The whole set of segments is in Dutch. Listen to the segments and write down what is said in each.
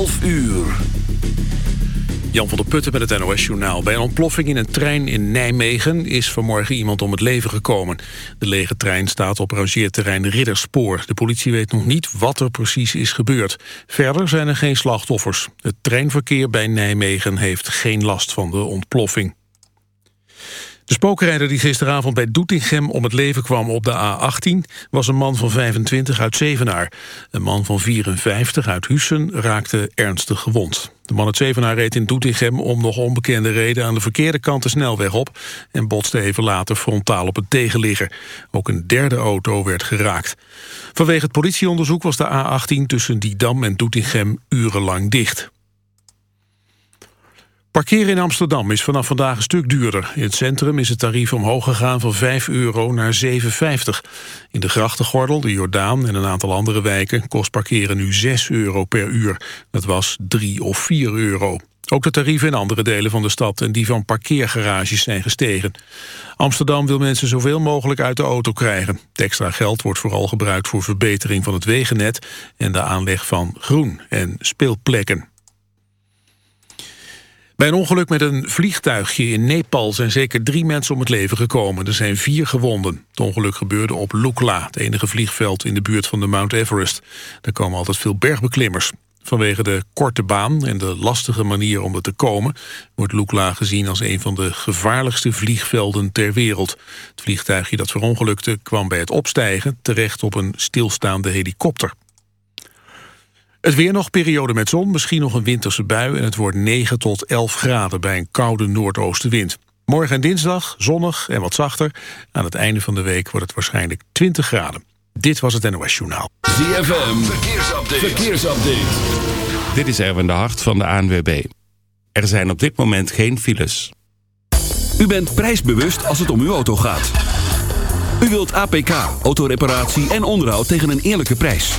12 uur. Jan van der Putten met het NOS-journaal. Bij een ontploffing in een trein in Nijmegen is vanmorgen iemand om het leven gekomen. De lege trein staat op rangeerterrein Ridderspoor. De politie weet nog niet wat er precies is gebeurd. Verder zijn er geen slachtoffers. Het treinverkeer bij Nijmegen heeft geen last van de ontploffing. De spookrijder die gisteravond bij Doetinchem om het leven kwam op de A18... was een man van 25 uit Zevenaar. Een man van 54 uit Hussen raakte ernstig gewond. De man uit Zevenaar reed in Doetinchem om nog onbekende reden... aan de verkeerde kant de snelweg op... en botste even later frontaal op een tegenligger. Ook een derde auto werd geraakt. Vanwege het politieonderzoek was de A18 tussen Didam en Doetinchem urenlang dicht. Parkeren in Amsterdam is vanaf vandaag een stuk duurder. In het centrum is het tarief omhoog gegaan van 5 euro naar 7,50. In de grachtengordel, de Jordaan en een aantal andere wijken... kost parkeren nu 6 euro per uur. Dat was 3 of 4 euro. Ook de tarieven in andere delen van de stad en die van parkeergarages zijn gestegen. Amsterdam wil mensen zoveel mogelijk uit de auto krijgen. Het extra geld wordt vooral gebruikt voor verbetering van het wegennet... en de aanleg van groen- en speelplekken. Bij een ongeluk met een vliegtuigje in Nepal zijn zeker drie mensen om het leven gekomen. Er zijn vier gewonden. Het ongeluk gebeurde op Lukla, het enige vliegveld in de buurt van de Mount Everest. Daar komen altijd veel bergbeklimmers. Vanwege de korte baan en de lastige manier om er te komen... wordt Lukla gezien als een van de gevaarlijkste vliegvelden ter wereld. Het vliegtuigje dat verongelukte kwam bij het opstijgen... terecht op een stilstaande helikopter. Het weer nog, periode met zon, misschien nog een winterse bui... en het wordt 9 tot 11 graden bij een koude noordoostenwind. Morgen en dinsdag zonnig en wat zachter. Aan het einde van de week wordt het waarschijnlijk 20 graden. Dit was het NOS Journaal. ZFM, verkeersupdate. verkeersupdate. Dit is Erwin de Hart van de ANWB. Er zijn op dit moment geen files. U bent prijsbewust als het om uw auto gaat. U wilt APK, autoreparatie en onderhoud tegen een eerlijke prijs.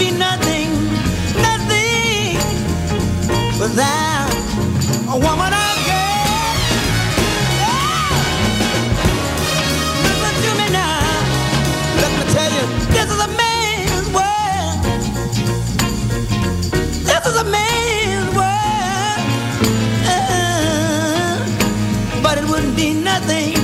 be nothing, nothing without a woman or girl. Oh! Listen to me now. Let me tell you, this is a man's world. This is a man's world. Uh. But it wouldn't be nothing.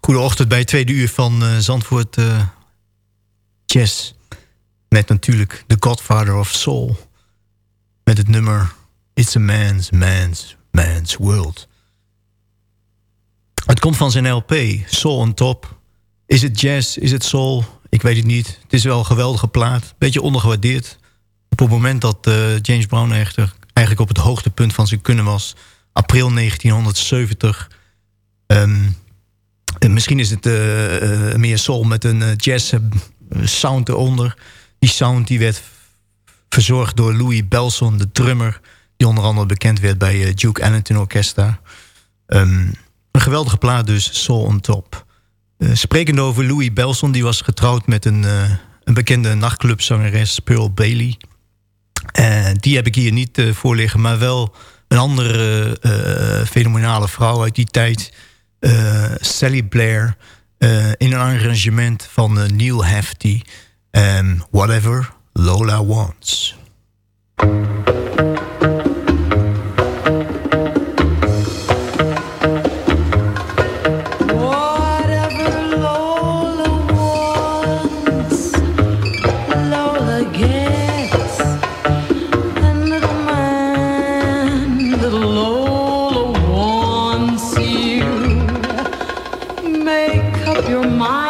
Goede, ochtend bij het tweede uur van eh, Zandvoort eh Jazz. Met natuurlijk The Godfather of Soul. Met het nummer It's a Man's, Man's, Man's World. Het komt van zijn LP, Soul on Top. Is het jazz, is het soul? Ik weet het niet. Het is wel een geweldige plaat. Beetje ondergewaardeerd. Op het moment dat eh, James Brown echter eigenlijk op het hoogtepunt van zijn kunnen was... april 1970... Ehm, en misschien is het eh, eh, meer soul met een eh, jazz sound eronder. Die sound die werd verzorgd door Louis Belson, de drummer... die onder andere bekend werd bij Duke Ellington Orchestra. Ehm, een geweldige plaat dus, Soul on Top. Eh, sprekend over Louis Belson, die was getrouwd met een, eh, een bekende nachtclubzangeres, Pearl Bailey. Die heb ik hier niet voor liggen, maar wel een andere fenomenale vrouw uit die tijd. Eh, Sally Blair. eh, in een arrangement van eh, Neil Hefti. En Whatever Lola Wants. Your mind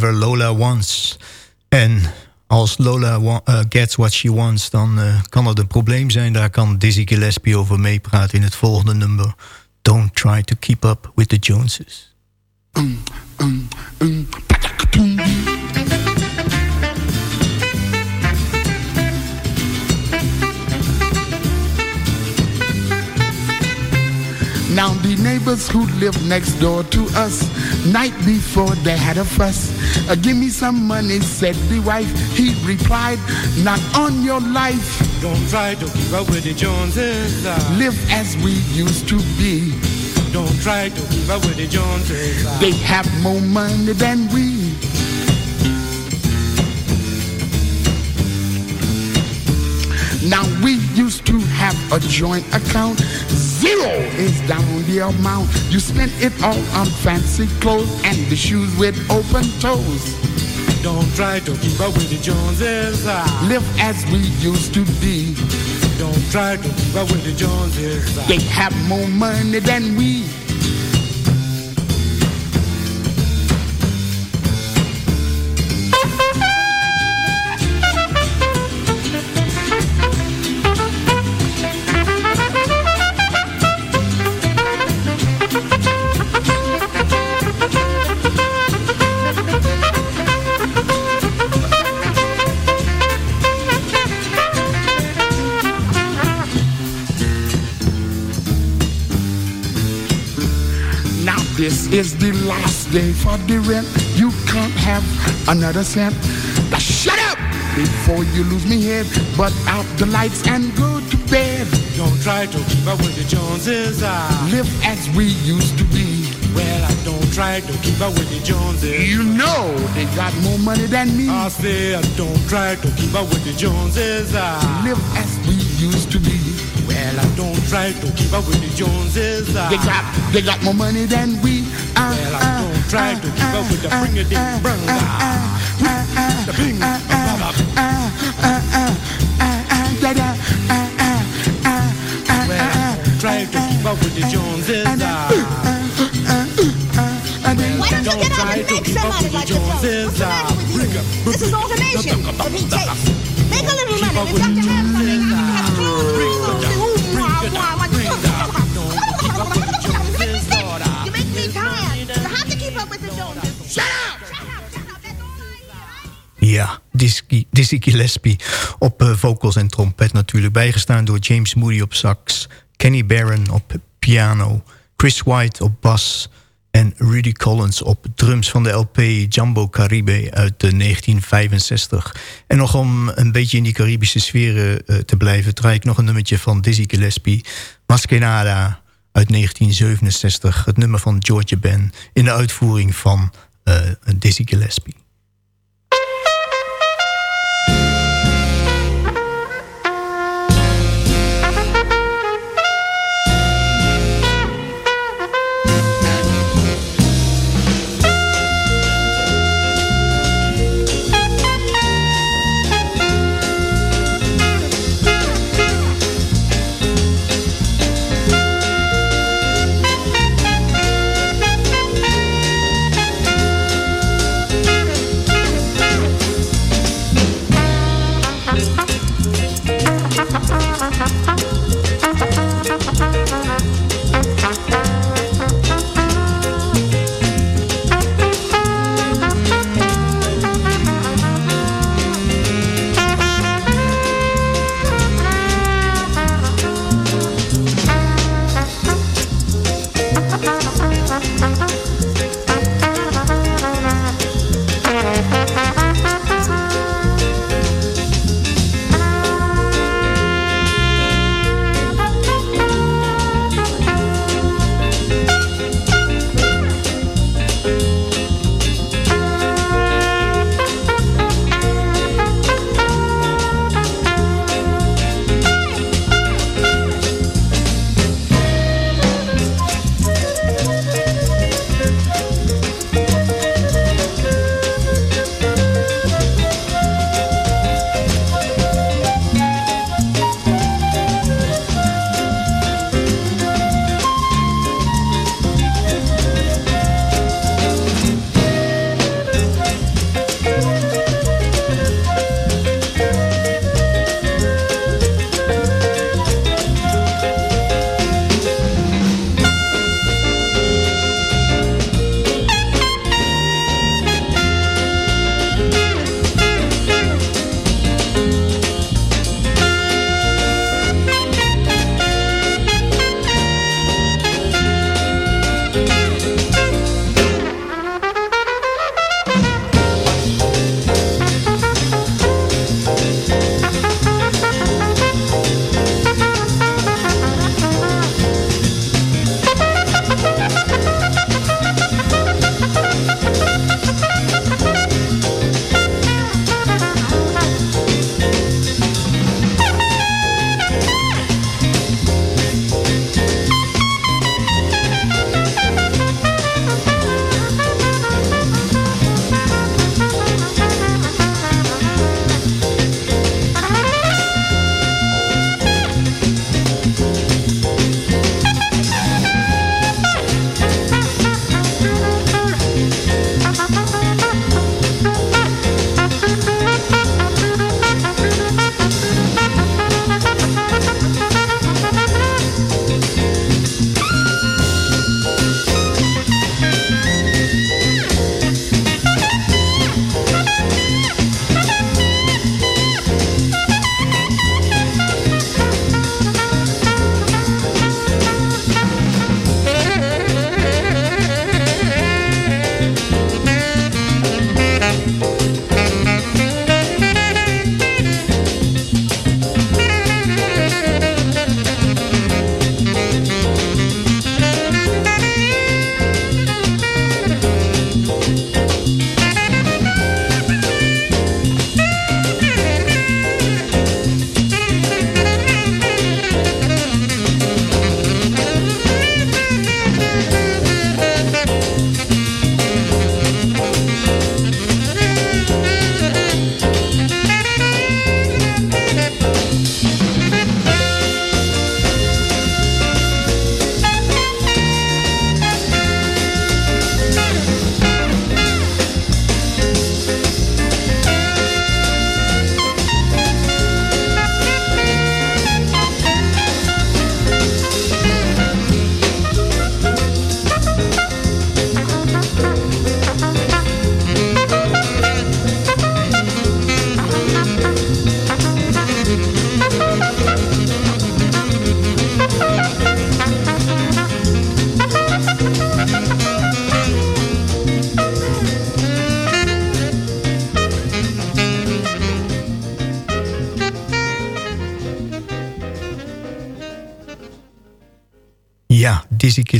Lola Wants. En als Lola eh, gets what she wants, dan eh, kan het een probleem zijn. Daar kan Dizzy Gillespie over meepraten in het volgende nummer. Don't try to keep up with the Joneses. Now the neighbors who live next door to us, night before they had a fuss. Uh, give me some money, said the wife. He replied, not on your life. Don't try to keep up with the Joneses. uh, Live as we used to be. Don't try to keep up with the Joneses. uh, They have more money than we. Now we used to have a joint account. Zero is down the amount. You spent it all on fancy clothes and the shoes with open toes. Don't try to keep up with the Joneses. Ah. Live as we used to be. Don't try to keep up with the Joneses. Ah. They have more money than we. Last day for the rent. You can't have another cent. Now shut up before you lose me head. But out the lights and go to bed. Don't try to keep up with the Joneses. Ah. Live as we used to be. Well, I don't try to keep up with the Joneses. You know they got more money than me. I say I don't try to keep up with the Joneses. Ah. Live as we used to be. Well, I don't try to keep up with the Joneses. Ah. They got they got more money than we. I don't try to keep up with the bring ding brung. The bing, Well, I try to keep up with the Joneses. Ah. Why don't you get out and make somebody like the Joneses? What's the matter with you? This is automation, Pete's sake. Make a little money. We've got to have something. Dizzy, Gillespie op eh, vocals en trompet natuurlijk. Bijgestaan door James Moody op sax, Kenny Barron op piano... Chris White op bas en Rudy Collins op drums van de LP Jumbo Caribe uit de 1965. En nog om een beetje in die Caribische sfeer eh, te blijven... draai ik nog een nummertje van Dizzy Gillespie, Masquerada uit 1967. Het nummer van Georgia Ben in de uitvoering van eh, Dizzy Gillespie.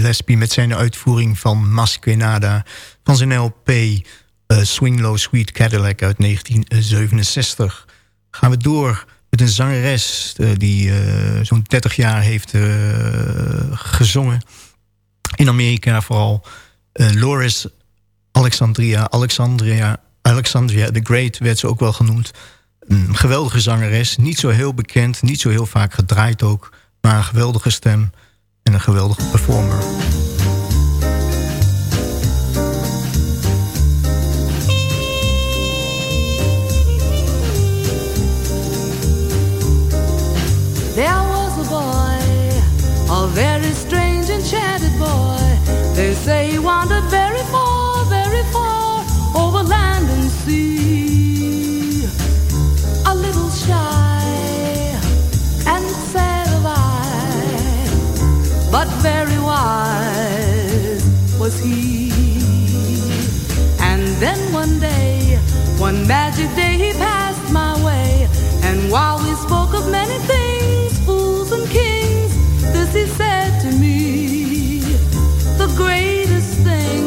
Gillespie met zijn uitvoering van Masquenada... van zijn LP uh, Swing Low Sweet Cadillac uit 1967. Gaan we door met een zangeres uh, die uh, zo'n 30 jaar heeft gezongen. In Amerika vooral. Loris Alexandria, Alexandria, Alexandria the Great werd ze ook wel genoemd. Een geweldige zangeres, niet zo heel bekend, niet zo heel vaak gedraaid ook... maar een geweldige stem en een geweldige performer. But very wise was he. And then one day, one magic day, he passed my way. And while we spoke of many things, fools and kings, this he said to me The greatest thing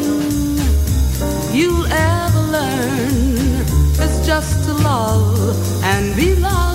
you'll ever learn is just to love and be loved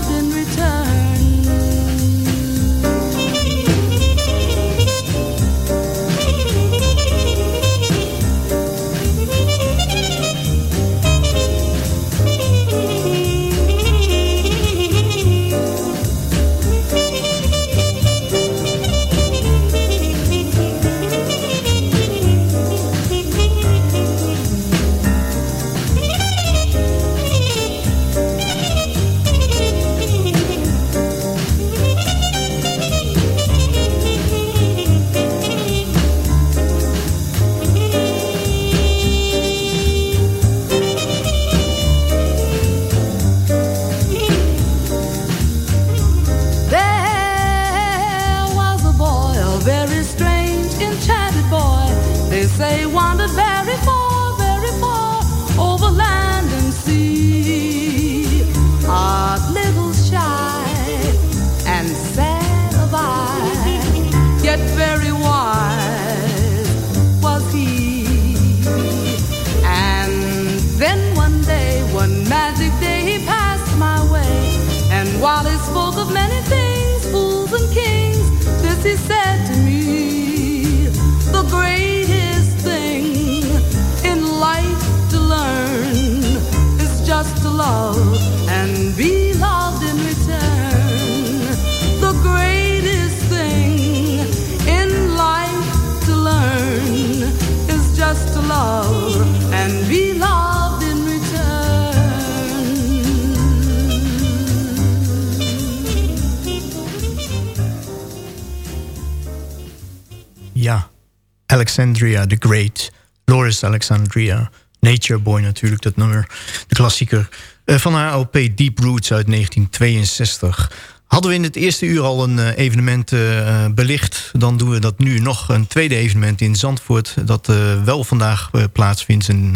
Alexandria the Great. Loris Alexandria. Nature Boy natuurlijk, dat nummer. De klassieker. Eh, van haar LP Deep Roots uit 1962. Hadden we in het eerste uur al een eh, evenement eh, belicht... dan doen we dat nu nog een tweede evenement in Zandvoort... dat wel vandaag plaatsvindt. En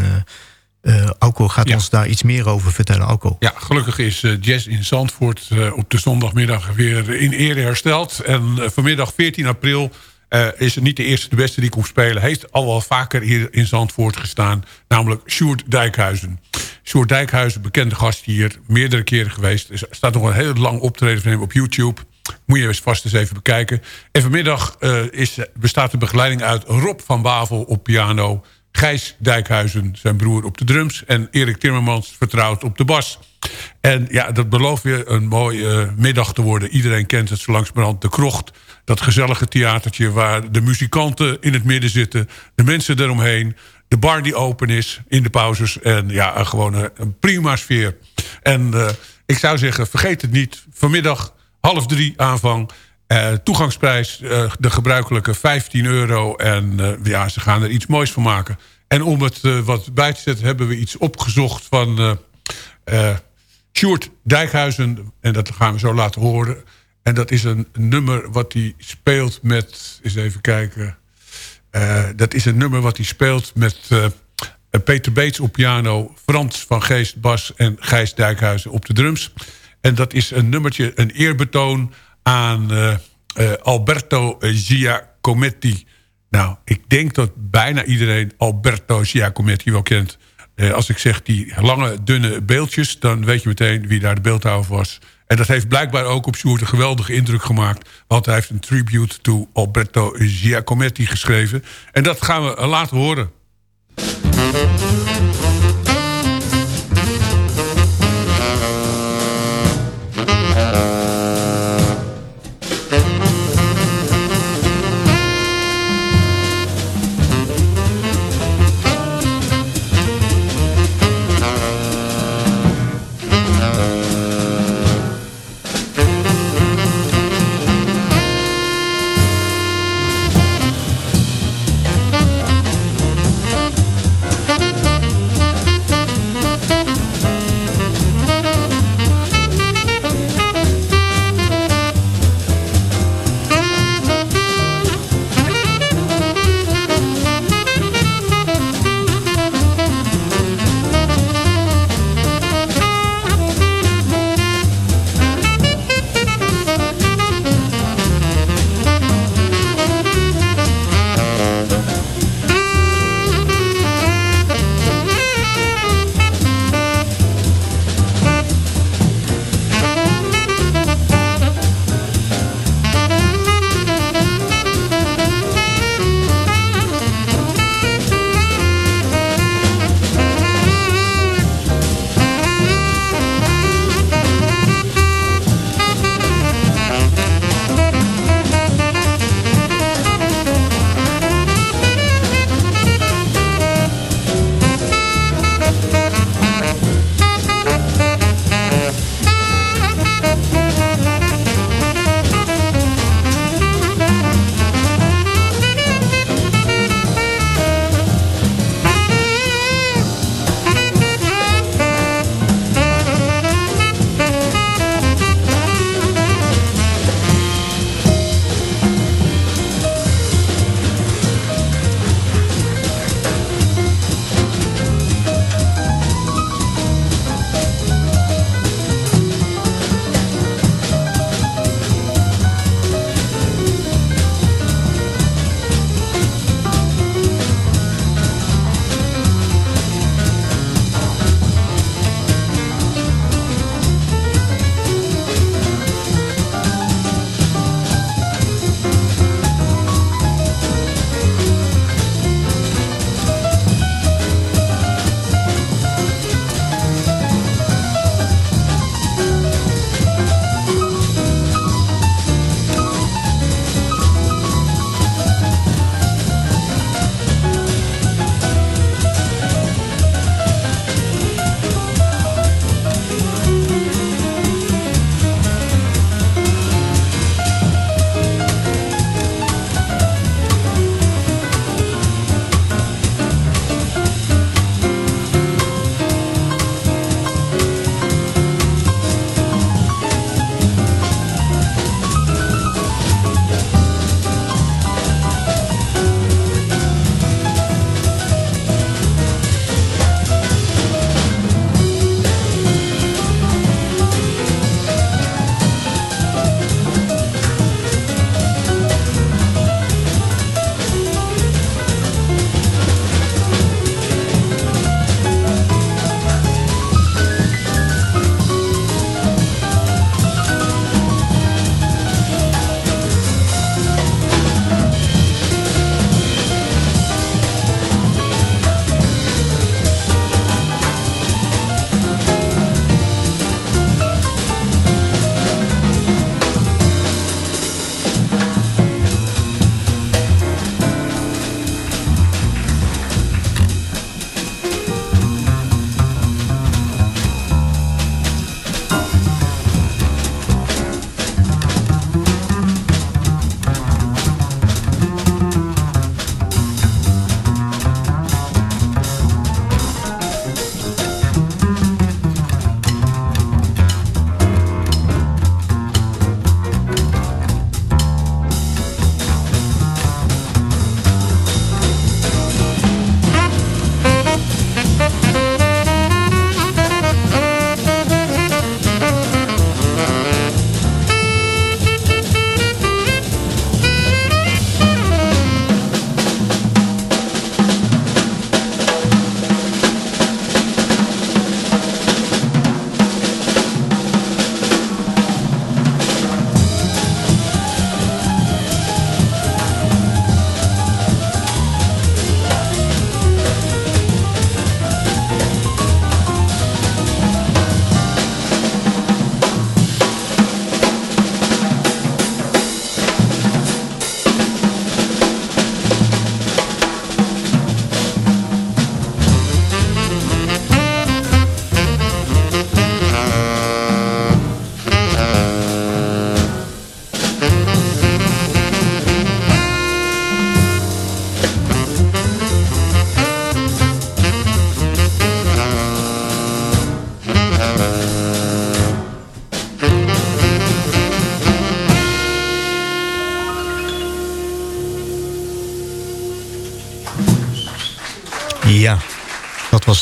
Auko gaat ons daar iets meer over vertellen. Auko. Ja, gelukkig is Jazz in Zandvoort op de zondagmiddag weer in ere hersteld. En vanmiddag 14 april eh, is niet de eerste de beste die komt spelen. Heeft al wel vaker hier in Zandvoort gestaan. Namelijk Sjoerd Dijkhuizen. Sjoerd Dijkhuizen, bekende gast hier. Meerdere keren geweest. Er staat nog een heel lang optreden van hem op YouTube. Moet je eens vast eens even bekijken. En vanmiddag eh, is, bestaat de begeleiding uit Rob van Bavel op piano... Gijs Dijkhuizen, zijn broer, op de drums... en Erik Timmermans, vertrouwd op de bas. En ja, dat belooft weer een mooie eh, middag te worden. Iedereen kent het zo langzamerhand. De Krocht, dat gezellige theatertje... waar de muzikanten in het midden zitten... de mensen eromheen, de bar die open is in de pauzes... en ja, gewoon een, een prima sfeer. En eh, ik zou zeggen, vergeet het niet. Vanmiddag half drie aanvang... Eh, toegangsprijs, eh, de gebruikelijke 15 euro. En eh, ja, ze gaan er iets moois van maken. En om het wat bij te zetten hebben we iets opgezocht van eh, Sjoerd Dijkhuizen. En dat gaan we zo laten horen. En dat is een nummer wat hij speelt met... Eens even kijken. Dat is een nummer wat hij speelt met... Peter Beets op piano, Frans van Geest bas en Gijs Dijkhuizen op de drums. En dat is een nummertje, een eerbetoon aan eh, eh, Alberto Giacometti. Nou, ik denk dat bijna iedereen Alberto Giacometti wel kent. Eh, als ik zeg die lange, dunne beeldjes... dan weet je meteen wie daar de beeldhouwer was. En dat heeft blijkbaar ook op Sjoerd een geweldige indruk gemaakt. Want hij heeft een tribute to Alberto Giacometti geschreven. En dat gaan we laten horen.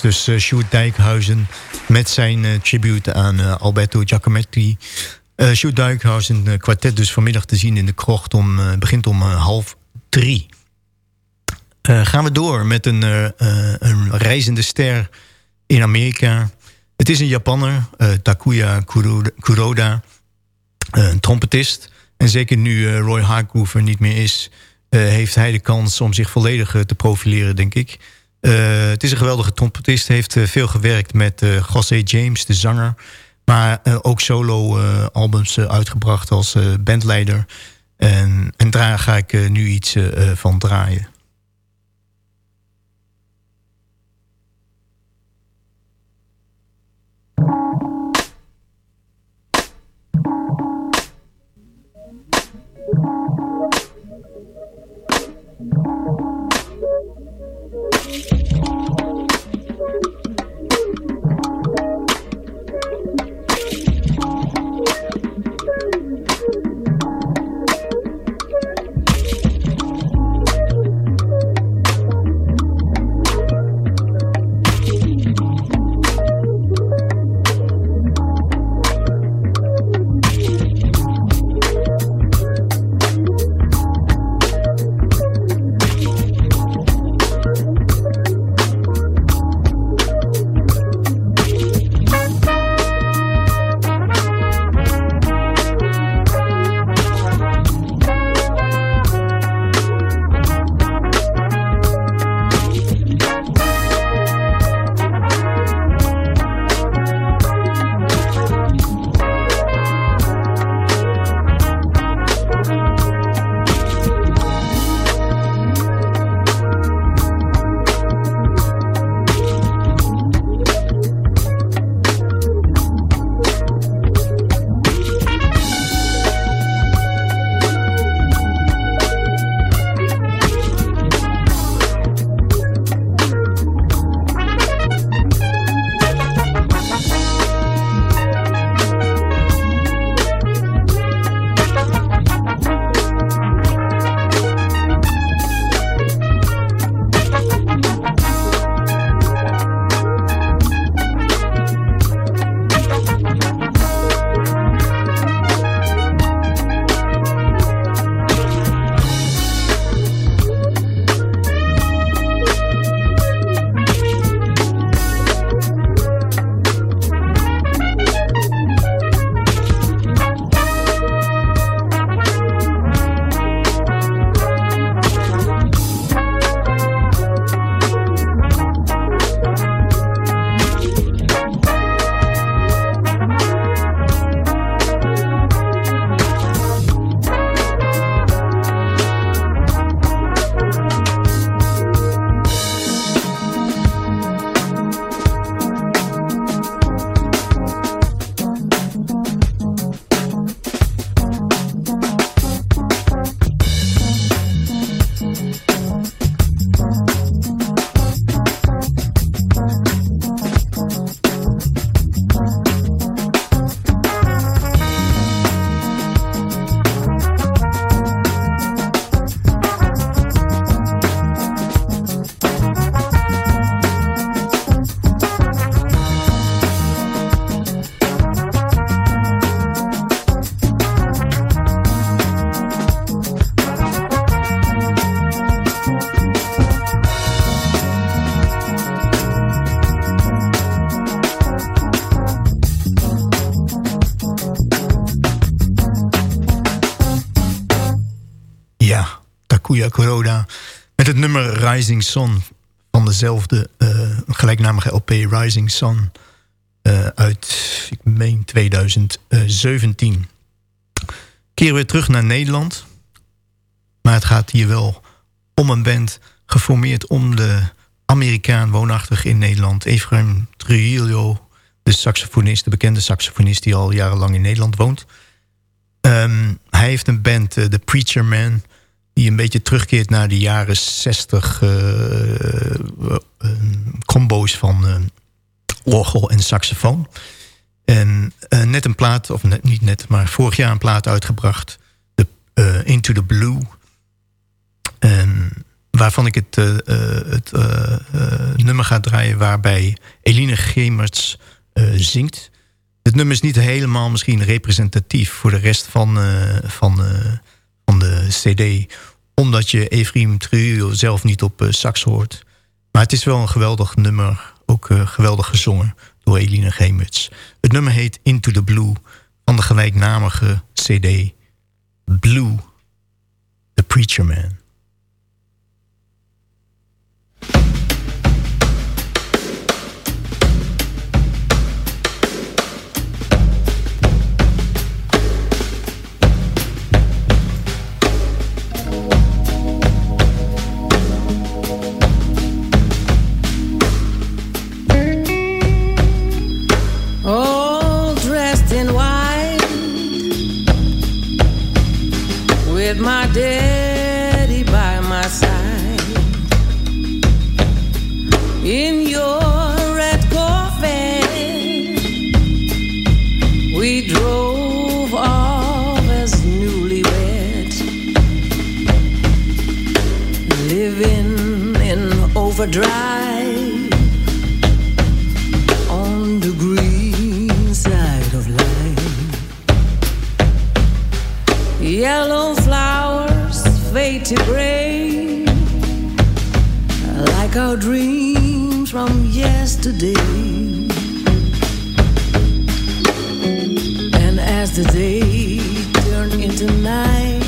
Dus uh, Dijkhuizen met zijn uh, tribute aan uh, Alberto Giacometti. Uh, Sjoerd Dijkhuizen kwartet dus vanmiddag te zien in de krocht. Om, begint om half drie. gaan we door met een, een reizende ster in Amerika. Het is een Japanner, Takuya Kuroda, een trompetist. En zeker nu Roy Hargrove niet meer is... heeft hij de kans om zich volledig te profileren, denk ik... Uh, het is een geweldige trompetist. Heeft uh, veel gewerkt met uh, José James, de zanger. Maar ook solo albums uitgebracht als bandleider. En, en daar ga ik nu iets van draaien. Rising Sun van dezelfde uh, gelijknamige LP Rising Sun. Uh, uit, ik meen, 2017. Keren we terug naar Nederland. Maar het gaat hier wel om een band geformeerd om de Amerikaan woonachtig in Nederland. Efraim Trujillo, de saxofonist, de bekende saxofonist die al jarenlang in Nederland woont. Um, hij heeft een band, uh, The Preacher Man die een beetje terugkeert naar de jaren 60 uh, uh, combo's van uh, orgel en saxofoon. En net een plaat, of net, niet net, maar vorig jaar een plaat uitgebracht. De, Into the Blue. Waarvan ik het, het nummer ga draaien... waarbij Eline Gemerts eh, zingt. Het nummer is niet helemaal misschien representatief... voor de rest van, eh, van, eh, van de cd... omdat je Ephraim Trio zelf niet op sax hoort. Maar het is wel een geweldig nummer. Ook geweldig gezongen door Eline Gemerts. Het nummer heet Into the Blue... van de gelijknamige cd Blue, The Preacher Man. Overdrive on the green side of life. Yellow flowers fade to gray, like our dreams from yesterday. And as the day turned into night,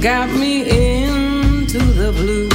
got me into the blue.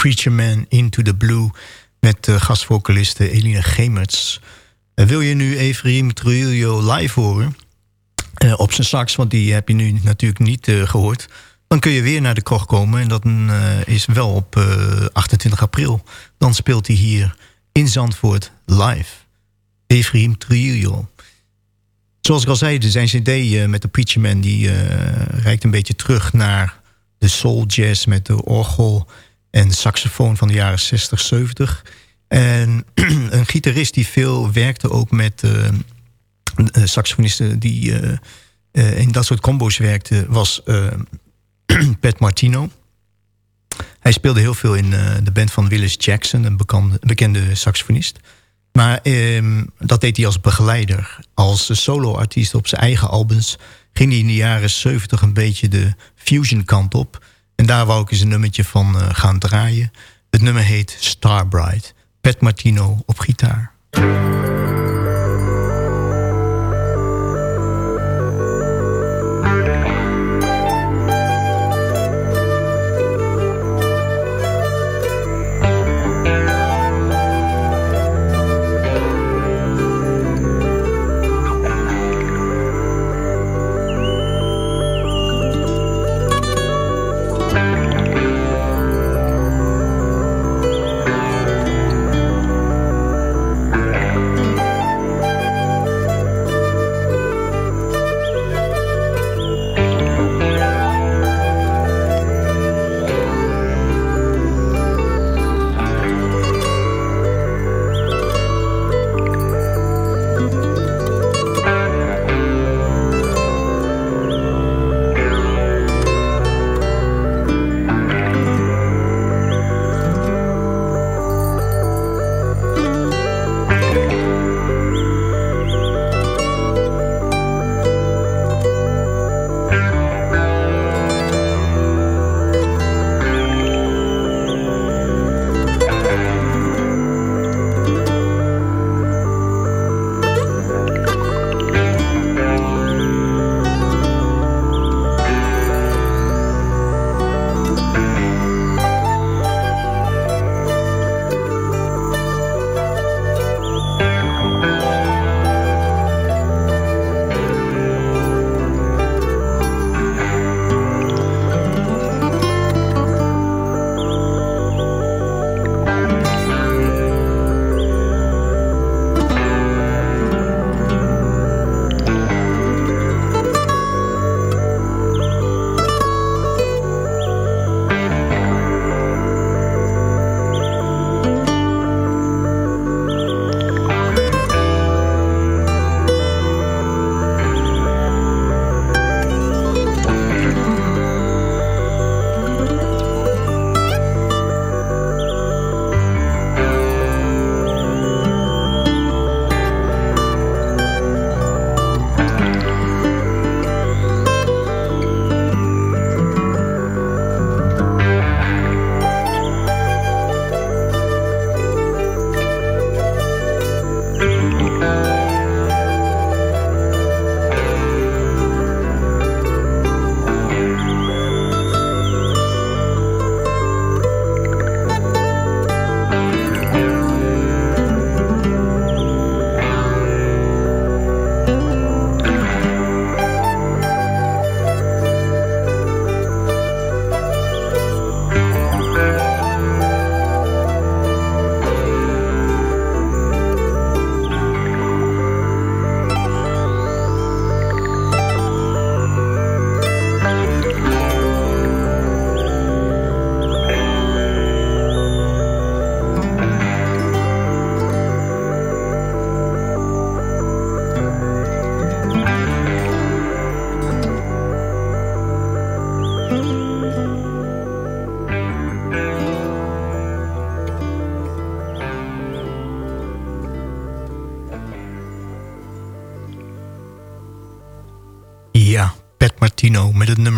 Preacher Man Into the Blue... met uh, gastvocaliste Eline Gemerts. Uh, wil je nu Ephraim Trujillo live horen? Uh, op zijn sax, want die heb je nu natuurlijk niet gehoord. Dan kun je weer naar de kroeg komen. En dat is wel op 28 april. Dan speelt hij hier in Zandvoort live. Ephraim Trujillo. Zoals ik al zei, zijn cd met de Preacher Man... die reikt een beetje terug naar de soul jazz... met de orgel en saxofoon van de jaren 60, 70. En een gitarist die veel werkte ook met uh, saxofonisten... die uh, in dat soort combo's werkten, was Pat Martino. Hij speelde heel veel in eh, de band van Willis Jackson, een bekende, bekende saxofonist. Maar ehm, dat deed hij als begeleider. Als soloartiest op zijn eigen albums ging hij in de jaren 70 een beetje de fusion kant op. En daar wou ik eens een nummertje van eh, gaan draaien. Het nummer heet Starbright. Pat Martino op gitaar.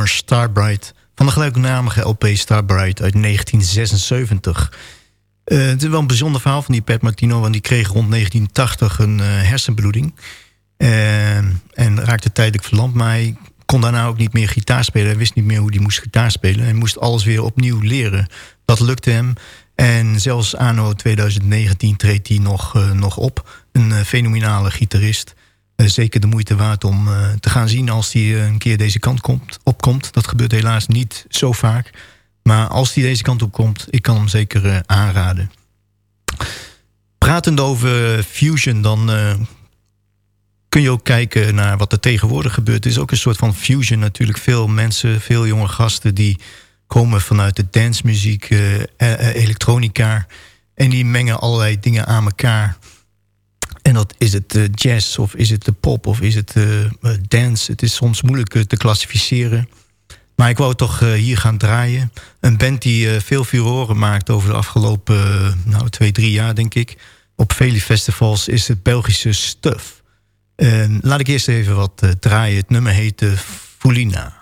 Starbright... van de gelijknamige LP Starbright uit 1976. Eh, het is wel een bijzonder verhaal van die Pat Martino... want die kreeg rond 1980 een uh, hersenbloeding... Uh, en raakte tijdelijk verlamd, maar hij kon daarna ook niet meer gitaar spelen. Hij wist niet meer hoe hij moest gitaar spelen. Hij moest alles weer opnieuw leren. Dat lukte hem. En zelfs anno 2019 treedt hij nog, nog op. Een fenomenale gitarist. Uh, zeker de moeite waard om te gaan zien als hij een keer deze kant komt, opkomt. Dat gebeurt helaas niet zo vaak. Maar als hij deze kant op komt, ik kan hem zeker aanraden. Pratend over Fusion, dan kun je ook kijken naar wat er tegenwoordig gebeurt. Het is ook een soort van fusion natuurlijk. Veel mensen, veel jonge gasten die komen vanuit de dancemuziek, uh, elektronica. En die mengen allerlei dingen aan elkaar. En dat is het uh, jazz of is het de pop of is het dance. Het is soms moeilijk te klassificeren. Maar ik wou toch eh, hier gaan draaien. Een band die eh, veel furoren maakt over de afgelopen eh, nou, twee, drie jaar, denk ik. Op vele festivals is het Belgische Stuff. Laat ik eerst even wat eh, draaien. Het nummer heet eh, Fulina.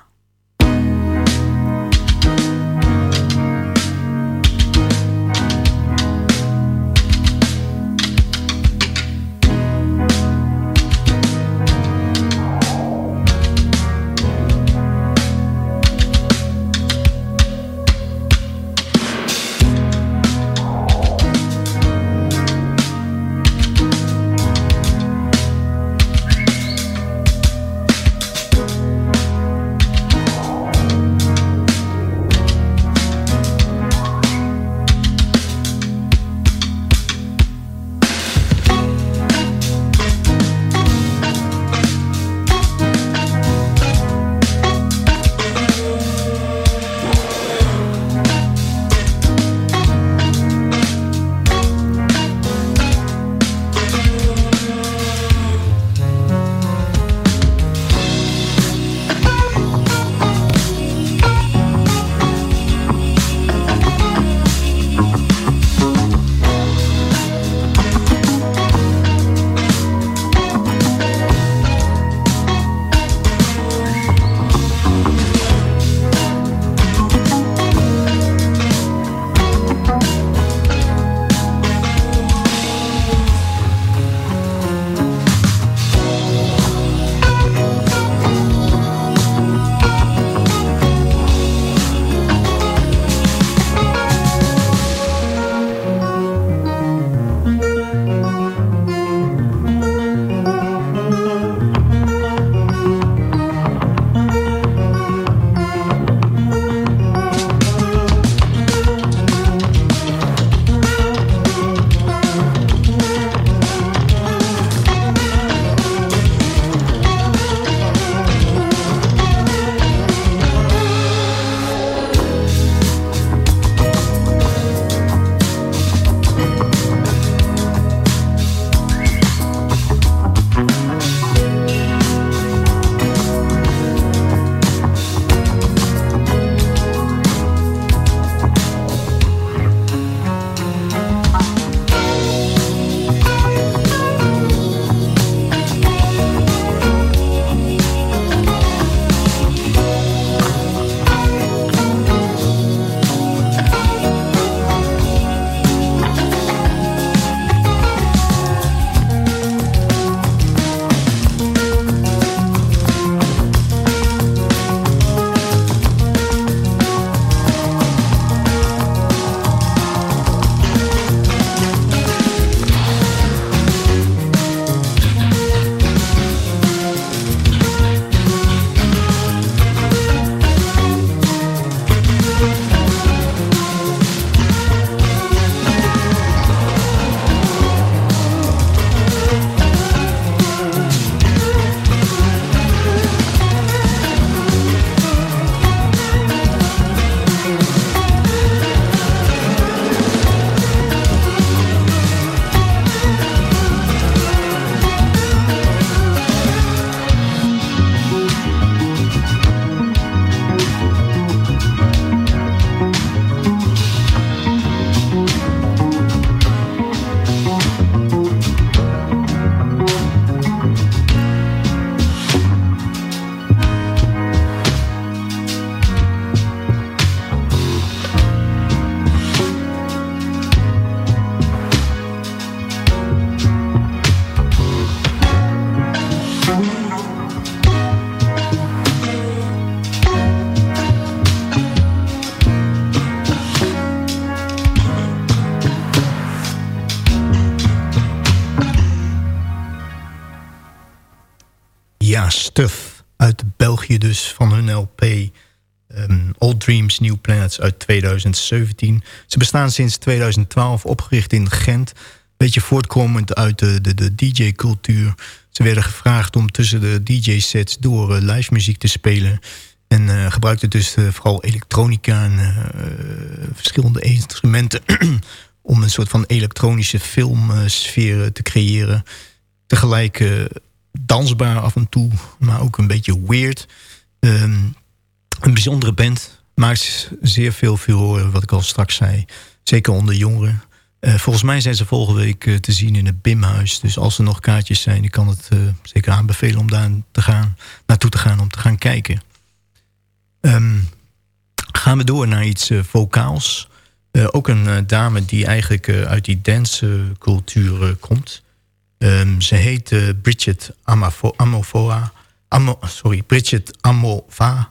Dus van hun LP. Um, Old Dreams, New Planets uit 2017. Ze bestaan sinds 2012, opgericht in Gent. Beetje voortkomend uit de, de, de DJ-cultuur. Ze werden gevraagd om tussen de DJ-sets door uh, live muziek te spelen. En uh, gebruikten dus uh, vooral elektronica en verschillende instrumenten... om een soort van elektronische filmsfeer te creëren. Tegelijk dansbaar af en toe, maar ook een beetje weird. Um, Een bijzondere band. Maakt zeer veel horen, wat ik al straks zei. Zeker onder jongeren. Eh, volgens mij zijn ze volgende week eh, te zien in het Bimhuis. Dus als er nog kaartjes zijn, ik kan het eh, zeker aanbevelen om daar te gaan, naartoe te gaan om te gaan kijken. Ehm, gaan we door naar iets vocaals. ook een dame die eigenlijk uit die dancecultuur komt. Ehm, ze heet Bridget Amafo. Amo, sorry, Bridget Amova.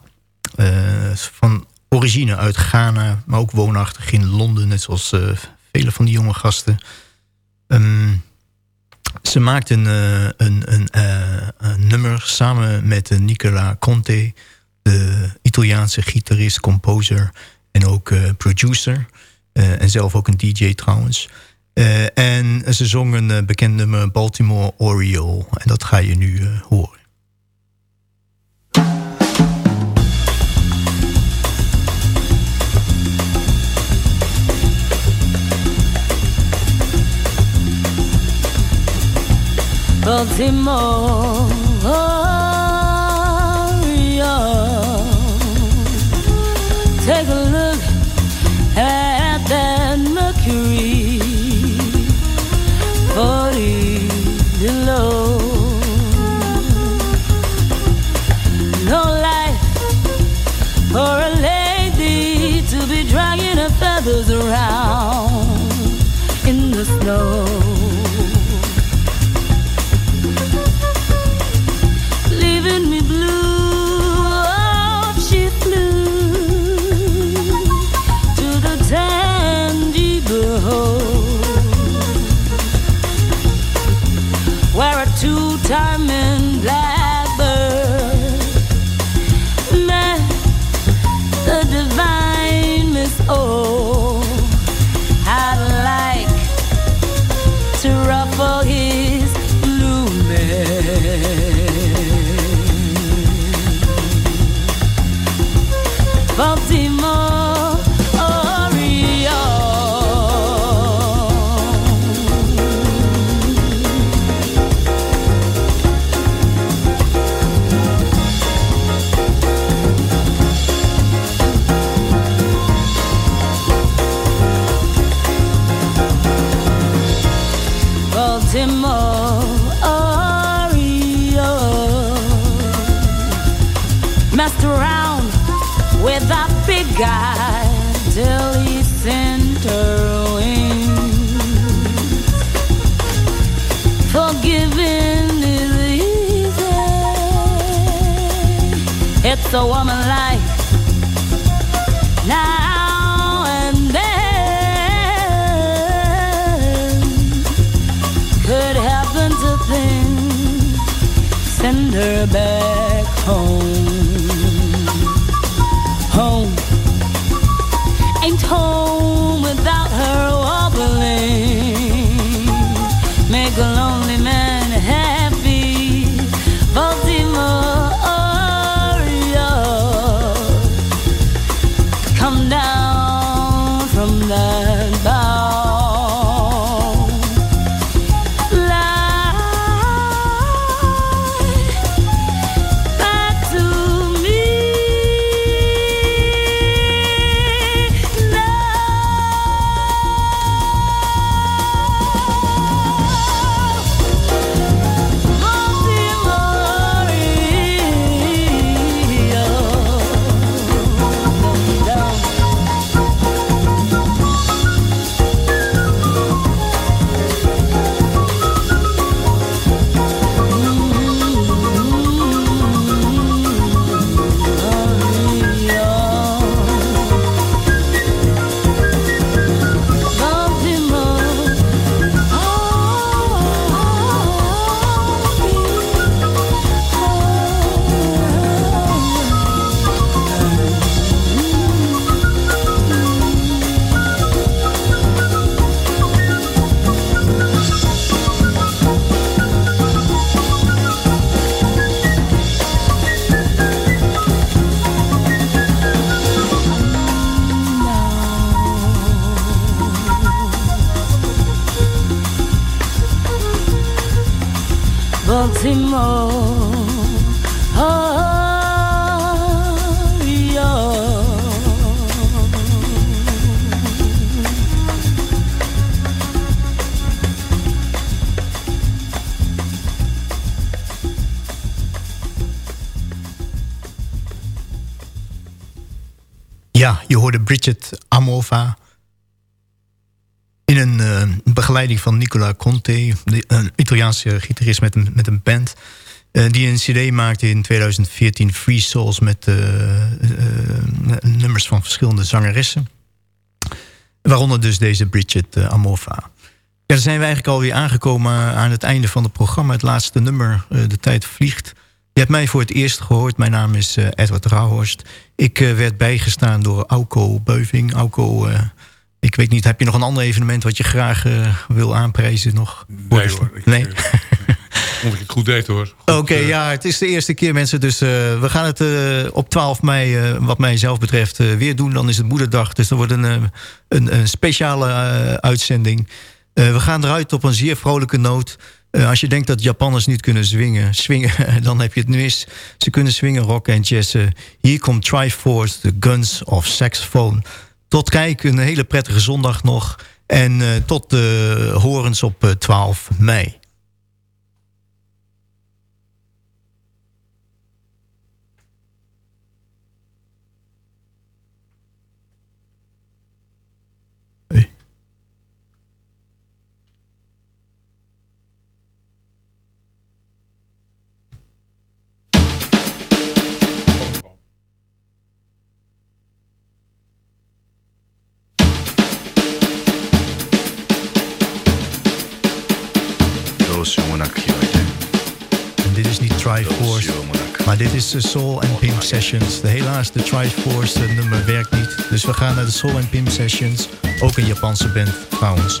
van origine uit Ghana, maar ook woonachtig in Londen, net zoals vele van die jonge gasten. Ehm, ze maakt een, uh, een, een, uh, een, nummer samen met Nicola Conte... de Italiaanse gitarist, composer en ook producer. en zelf ook een DJ trouwens. en ze zong een bekend nummer Baltimore Oriole. En dat ga je nu horen. Baltimore. Take a look at that Mercury, 40 below. No life for a lady to be dragging her feathers around in the snow. A woman like now and then could happen to things send her back home. Home ain't home without her wobbling. Make a lonely man Ja, je hoorde Bridget Amova. In een eh, begeleiding van Nicola Conte, een Italiaanse gitarist met een, met een band. eh, die een cd maakte in 2014, Free Souls, met eh, nummers van verschillende zangeressen. Waaronder dus deze Bridget Amova. Ja, dan zijn we eigenlijk alweer aangekomen aan het einde van het programma. Het laatste nummer, De Tijd Vliegt. Je hebt mij voor het eerst gehoord. Mijn naam is eh, Edward Rauhorst. Ik eh, werd bijgestaan door Auko Beuving. Auko, eh, ik weet niet, heb je nog een ander evenement... wat je graag wil aanprijzen nog? Nee hoor. Ik, Nee? Vond ik het goed deed hoor. Oké, ja, het is de eerste keer mensen. Dus we gaan het op 12 mei, wat mij zelf betreft, weer doen. Dan is het moederdag, dus dan wordt een, een, een speciale uitzending. We gaan eruit op een zeer vrolijke noot. Eh, als je denkt dat Japanners niet kunnen swingen, swingen dan heb je het mis. Ze kunnen swingen, rocken en jazzen. Hier komt Triforce, The Guns of Saxophone. Tot kijk, een hele prettige zondag nog. En eh, tot de horens op eh, 12 mei. Maar dit is de Soul and Pimp Sessions. De helaas, de Triforce eh, nummer werkt niet. Dus we gaan naar de Soul and Pimp Sessions. Ook een Japanse band trouwens.